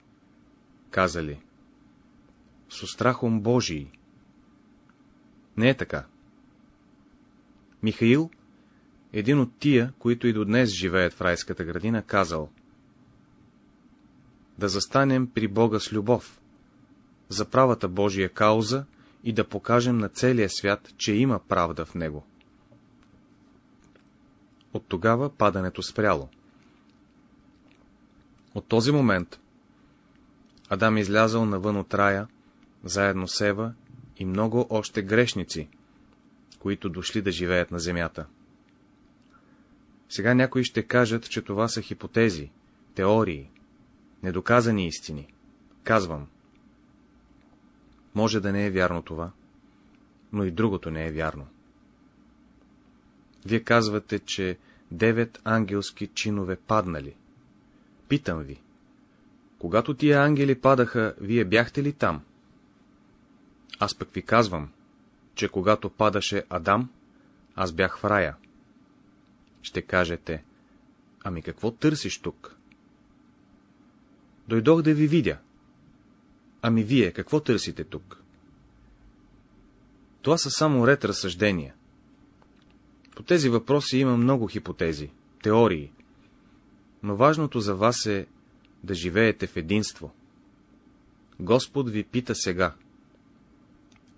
казали, с страхом Божий. Не е така. Михаил един от тия, които и до днес живеят в райската градина, казал Да застанем при Бога с любов, за правата Божия кауза и да покажем на целия свят, че има правда в него. От тогава падането спряло. От този момент Адам излязъл навън от рая, заедно с Ева и много още грешници, които дошли да живеят на земята. Сега някои ще кажат, че това са хипотези, теории, недоказани истини. Казвам. Може да не е вярно това, но и другото не е вярно. Вие казвате, че девет ангелски чинове паднали. Питам ви, когато тия ангели падаха, вие бяхте ли там? Аз пък ви казвам, че когато падаше Адам, аз бях в рая. Ще кажете, ами какво търсиш тук? Дойдох да ви видя. Ами вие, какво търсите тук? Това са само ред разсъждения. По тези въпроси има много хипотези, теории, но важното за вас е да живеете в единство. Господ ви пита сега.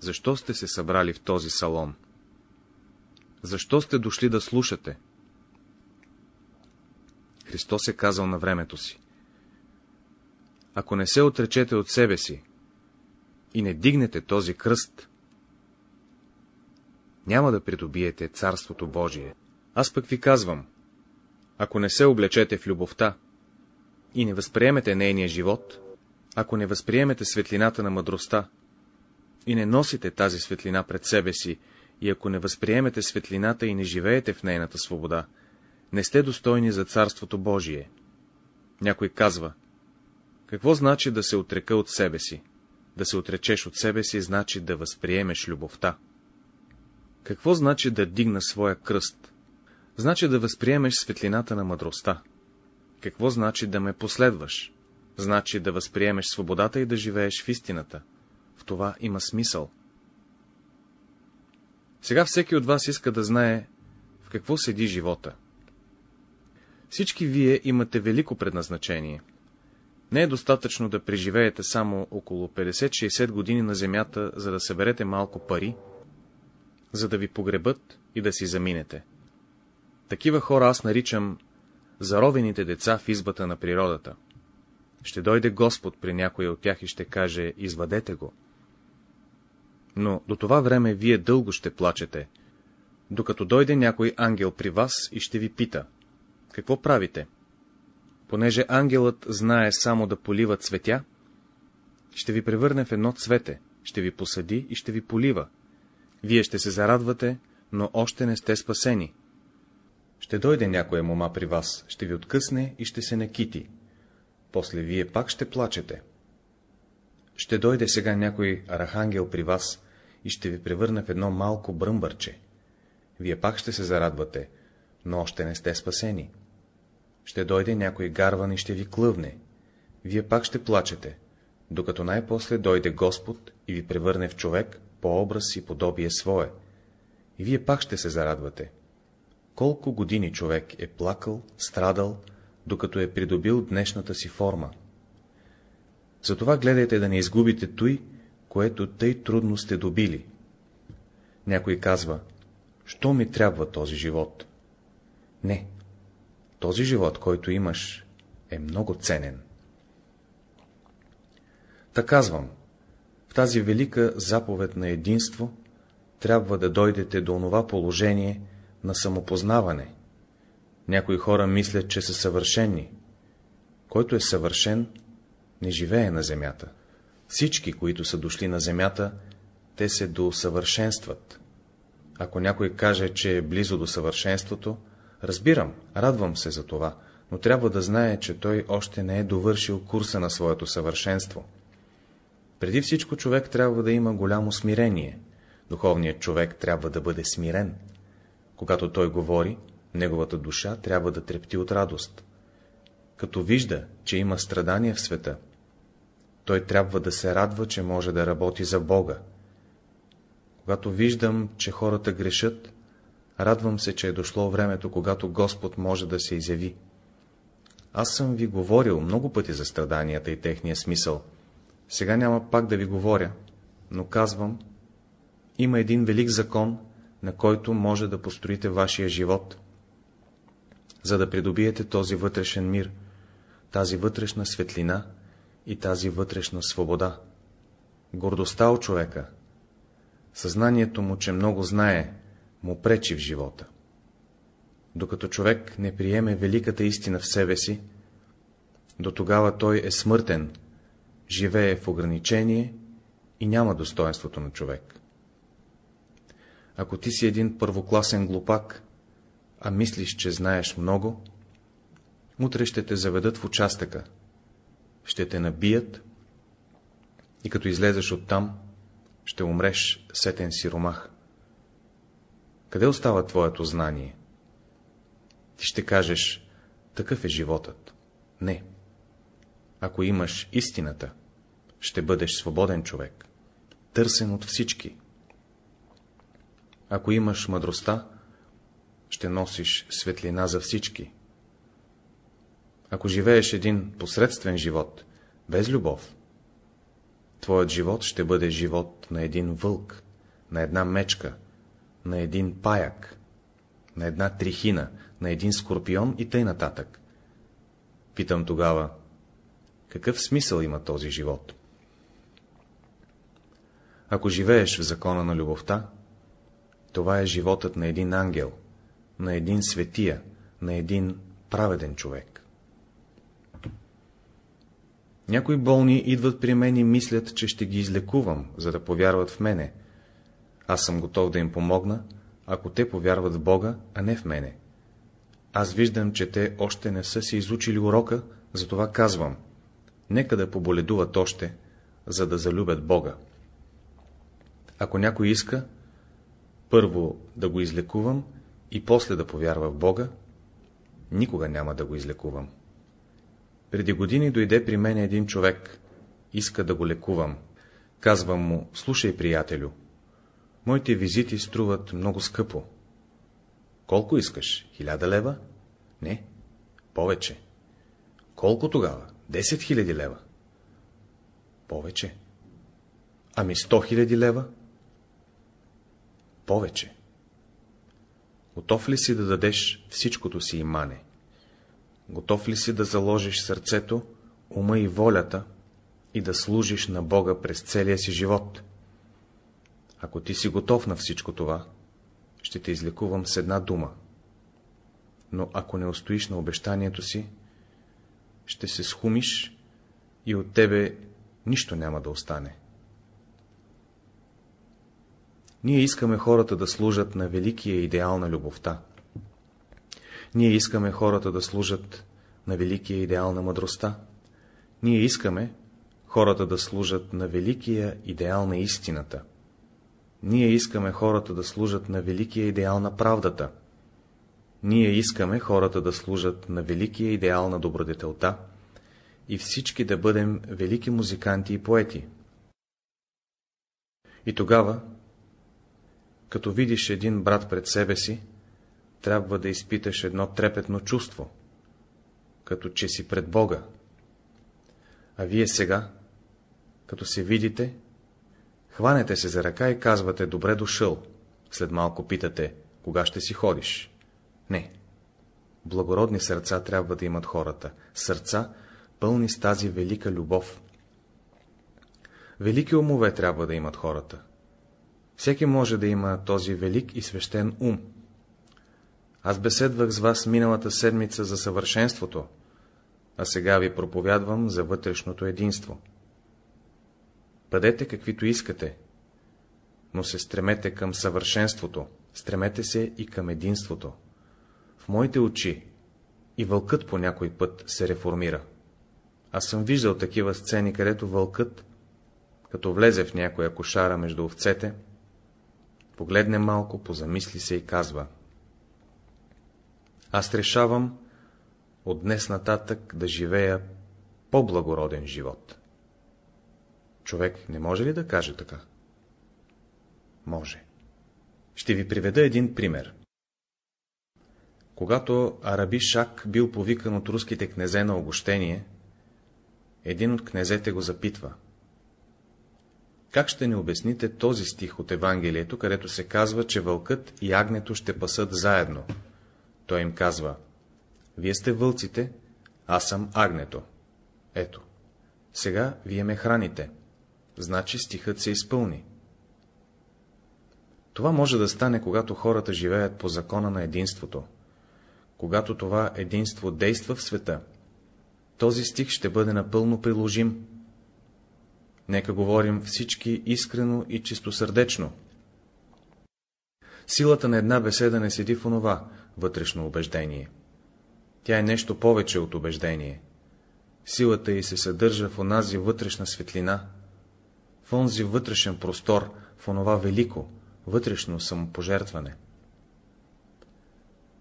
Защо сте се събрали в този салон? Защо сте дошли да слушате? Христос е казал на времето си. Ако не се отречете от себе си и не дигнете този кръст, няма да придобиете Царството Божие. Аз пък ви казвам, ако не се облечете в любовта и не възприемете нейния живот, ако не възприемете светлината на мъдростта и не носите тази светлина пред себе си, и ако не възприемете светлината и не живеете в нейната свобода, не сте достойни за Царството Божие. Някой казва, какво значи да се отрека от себе си? Да се отречеш от себе си, значи да възприемеш любовта. Какво значи да дигна своя кръст? Значи да възприемеш светлината на мъдростта. Какво значи да ме последваш? Значи да възприемеш свободата и да живееш в истината. В това има смисъл. Сега всеки от вас иска да знае, в какво седи живота. Всички вие имате велико предназначение. Не е достатъчно да преживеете само около 50-60 години на земята, за да съберете малко пари, за да ви погребат и да си заминете. Такива хора аз наричам заровените деца в избата на природата. Ще дойде Господ при някой от тях и ще каже, извадете го. Но до това време вие дълго ще плачете, докато дойде някой ангел при вас и ще ви пита, какво правите? Понеже ангелът знае само да полива цветя, ще ви превърне в едно цвете, ще ви посади и ще ви полива. Вие ще се зарадвате, но още не сте спасени. Ще дойде някоя мома при вас, ще ви откъсне и ще се накити. После вие пак ще плачете. Ще дойде сега някой архангел при вас и ще ви превърне в едно малко бръмбърче. Вие пак ще се зарадвате, но още не сте спасени. Ще дойде някой гарван и ще ви клъвне. Вие пак ще плачете, докато най-после дойде Господ и ви превърне в човек по образ и подобие свое. И вие пак ще се зарадвате. Колко години човек е плакал, страдал, докато е придобил днешната си форма. Затова гледайте да не изгубите той, което тъй трудно сте добили. Някой казва, що ми трябва този живот? Не, този живот, който имаш, е много ценен. Та казвам, в тази велика заповед на единство трябва да дойдете до онова положение на самопознаване. Някои хора мислят, че са съвършенни. Който е съвършен, не живее на земята. Всички, които са дошли на земята, те се доусъвършенстват. Ако някой каже, че е близо до съвършенството, разбирам, радвам се за това, но трябва да знае, че той още не е довършил курса на своето съвършенство. Преди всичко човек трябва да има голямо смирение. Духовният човек трябва да бъде смирен. Когато той говори, неговата душа трябва да трепти от радост. Като вижда, че има страдания в света, той трябва да се радва, че може да работи за Бога. Когато виждам, че хората грешат, радвам се, че е дошло времето, когато Господ може да се изяви. Аз съм ви говорил много пъти за страданията и техния смисъл. Сега няма пак да ви говоря, но казвам, има един велик закон, на който може да построите вашия живот, за да придобиете този вътрешен мир, тази вътрешна светлина и тази вътрешна свобода. Гордостта от човека, съзнанието му, че много знае, му пречи в живота. Докато човек не приеме великата истина в себе си, до тогава той е смъртен, живее в ограничение и няма достоинството на човек. Ако ти си един първокласен глупак, а мислиш, че знаеш много, утре ще те заведат в участъка, ще те набият и като излезеш оттам, ще умреш сетен сиромах. Къде остава твоето знание? Ти ще кажеш, такъв е животът. Не. Ако имаш истината, ще бъдеш свободен човек, търсен от всички. Ако имаш мъдростта, ще носиш светлина за всички. Ако живееш един посредствен живот, без любов, твоят живот ще бъде живот на един вълк, на една мечка, на един паяк, на една трихина, на един скорпион и тъй нататък. Питам тогава, какъв смисъл има този живот? Ако живееш в закона на любовта, това е животът на един ангел, на един светия, на един праведен човек. Някои болни идват при мен и мислят, че ще ги излекувам, за да повярват в мене. Аз съм готов да им помогна, ако те повярват в Бога, а не в мене. Аз виждам, че те още не са си изучили урока, затова казвам, нека да поболедуват още, за да залюбят Бога. Ако някой иска, първо да го излекувам и после да повярва в Бога, никога няма да го излекувам. Преди години дойде при мен един човек, иска да го лекувам. Казвам му, слушай, приятелю, моите визити струват много скъпо. Колко искаш? Хиляда лева? Не, повече. Колко тогава? Десет хиляди лева. Повече. Ами сто хиляди лева? Повече. Готов ли си да дадеш всичкото си имане? Готов ли си да заложиш сърцето, ума и волята и да служиш на Бога през целия си живот? Ако ти си готов на всичко това, ще те излекувам с една дума. Но ако не устоиш на обещанието си, ще се схумиш и от тебе нищо няма да остане. Ние искаме хората да служат на великия идеал на любовта. Ние искаме хората да служат на великия идеал на мъдростта. Ние искаме хората да служат на великия идеал на истината. Ние искаме хората да служат на великия идеал на правдата. Ние искаме хората да служат на великия идеал на добродетелта и всички да бъдем велики музиканти и поети. И тогава, като видиш един брат пред себе си, трябва да изпиташ едно трепетно чувство, като че си пред Бога. А вие сега, като се видите, хванете се за ръка и казвате «Добре дошъл», след малко питате «Кога ще си ходиш?» Не. Благородни сърца трябва да имат хората, сърца, пълни с тази велика любов. Велики умове трябва да имат хората. Всеки може да има този велик и свещен ум. Аз беседвах с вас миналата седмица за съвършенството, а сега ви проповядвам за вътрешното единство. Бъдете каквито искате, но се стремете към съвършенството, стремете се и към единството. В моите очи и вълкът по някой път се реформира. Аз съм виждал такива сцени, където вълкът, като влезе в някоя кошара между овцете, погледне малко, позамисли се и казва Аз решавам от днес нататък да живея по-благороден живот. Човек не може ли да каже така? Може. Ще ви приведа един пример. Когато Араби Шак бил повикан от руските князе на огощение, един от князете го запитва. Как ще ни обясните този стих от Евангелието, където се казва, че вълкът и агнето ще пасат заедно? Той им казва, вие сте вълците, аз съм агнето. Ето, сега вие ме храните, значи стихът се изпълни. Това може да стане, когато хората живеят по закона на единството. Когато това единство действа в света, този стих ще бъде напълно приложим. Нека говорим всички искрено и чистосърдечно. Силата на една беседа не седи в онова вътрешно убеждение. Тя е нещо повече от убеждение. Силата й се съдържа в онази вътрешна светлина, в онзи вътрешен простор, в онова велико, вътрешно самопожертване.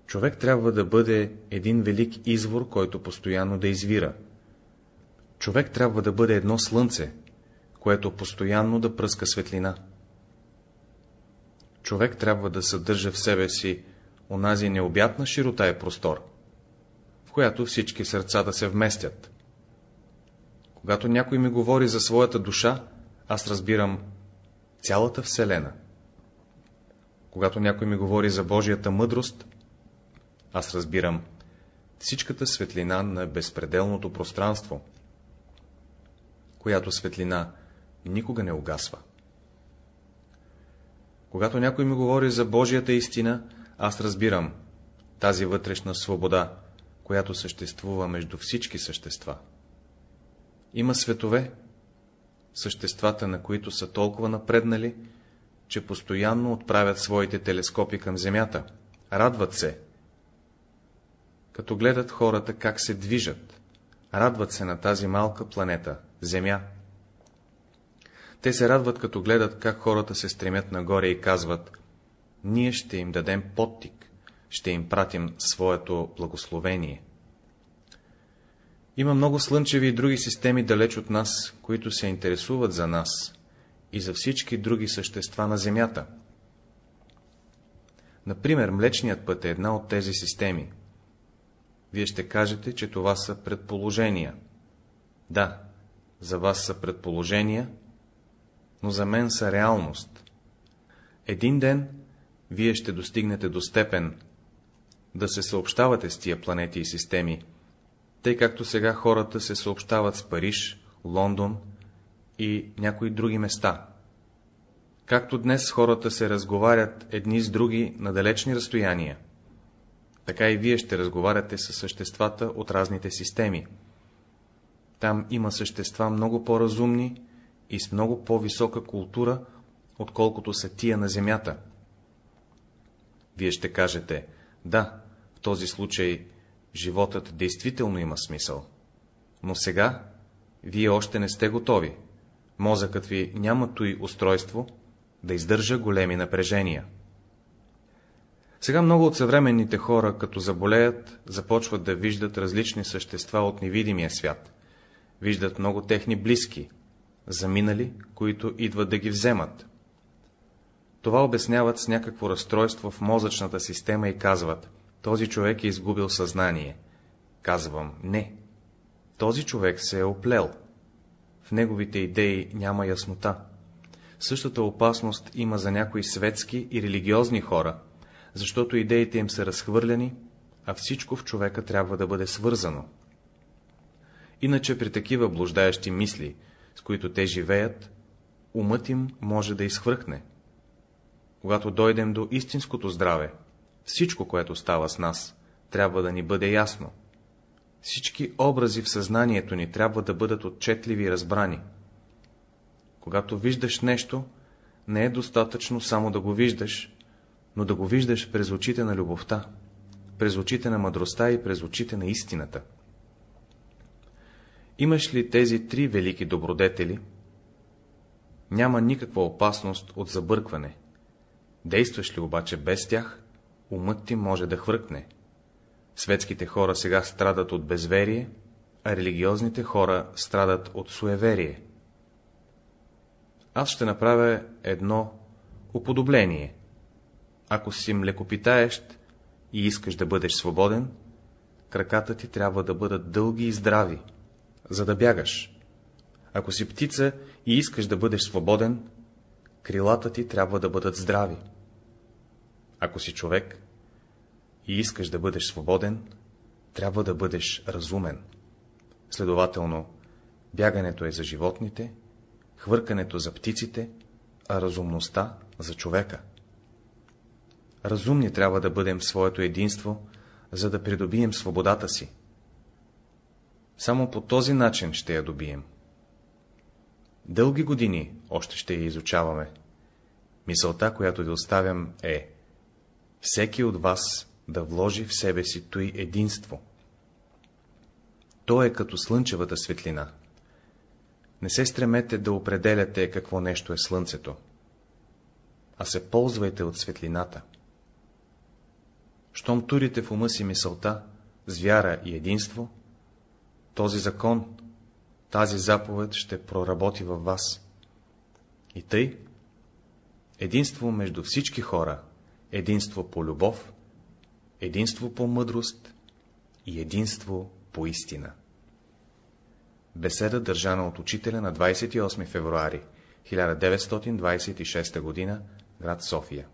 Човек трябва да бъде един велик извор, който постоянно да извира. Човек трябва да бъде едно слънце, което постоянно да пръска светлина. Човек трябва да съдържа в себе си онази необятна широта и простор, в която всички сърца да се вместят. Когато някой ми говори за своята душа, аз разбирам цялата Вселена. Когато някой ми говори за Божията мъдрост, аз разбирам всичката светлина на безпределното пространство, която светлина никога не угасва. Когато някой ми говори за Божията истина, аз разбирам тази вътрешна свобода, която съществува между всички същества. Има светове, съществата на които са толкова напреднали, че постоянно отправят своите телескопи към Земята, радват се, като гледат хората как се движат, радват се на тази малка планета, Земя. Те се радват, като гледат как хората се стремят нагоре и казват, ние ще им дадем подтик, ще им пратим своето благословение. Има много слънчеви и други системи далеч от нас, които се интересуват за нас и за всички други същества на Земята. Например, Млечният път е една от тези системи. Вие ще кажете, че това са предположения. Да, за вас са предположения, но за мен са реалност. Един ден вие ще достигнете до степен да се съобщавате с тия планети и системи, тъй както сега хората се съобщават с Париж, Лондон и някои други места. Както днес хората се разговарят едни с други на далечни разстояния, така и вие ще разговаряте с съществата от разните системи. Там има същества много по-разумни и с много по-висока култура, отколкото са тия на Земята. Вие ще кажете, да, в този случай животът действително има смисъл. Но сега вие още не сте готови. Мозъкът ви няма той устройство да издържа големи напрежения. Сега много от съвременните хора, като заболеят, започват да виждат различни същества от невидимия свят. Виждат много техни близки, заминали, които идват да ги вземат. Това обясняват с някакво разстройство в мозъчната система и казват, този човек е изгубил съзнание. Казвам, не. Този човек се е оплел. В неговите идеи няма яснота. Същата опасност има за някои светски и религиозни хора, защото идеите им са разхвърляни, а всичко в човека трябва да бъде свързано. Иначе при такива блуждаещи мисли, с които те живеят, умът им може да изхвъркне. Когато дойдем до истинското здраве, всичко, което става с нас, трябва да ни бъде ясно. Всички образи в съзнанието ни трябва да бъдат отчетливи и разбрани. Когато виждаш нещо, не е достатъчно само да го виждаш, но да го виждаш през очите на любовта, през очите на мъдростта и през очите на истината. Имаш ли тези три велики добродетели, няма никаква опасност от забъркване. Действаш ли обаче без тях, умът ти може да хвъркне. Светските хора сега страдат от безверие, а религиозните хора страдат от суеверие. Аз ще направя едно уподобление. Ако си млекопитаещ и искаш да бъдеш свободен, краката ти трябва да бъдат дълги и здрави, за да бягаш. Ако си птица и искаш да бъдеш свободен, крилата ти трябва да бъдат здрави. Ако си човек и искаш да бъдеш свободен, трябва да бъдеш разумен. Следователно, бягането е за животните, хвъркането за птиците, а разумността за човека. Разумни трябва да бъдем в своето единство, за да придобием свободата си. Само по този начин ще я добием. Дълги години още ще я изучаваме. Мисълта, която ви оставям е всеки от вас да вложи в себе си той единство. То е като слънчевата светлина. Не се стремете да определяте какво нещо е слънцето, а се ползвайте от светлината. Щом турите в ума си мисълта с вяра и единство, този закон, тази заповед ще проработи във вас. И тъй, единство между всички хора, единство по любов, единство по мъдрост и единство по истина. Беседа държана от учителя на 28 февруари 1926 г. град София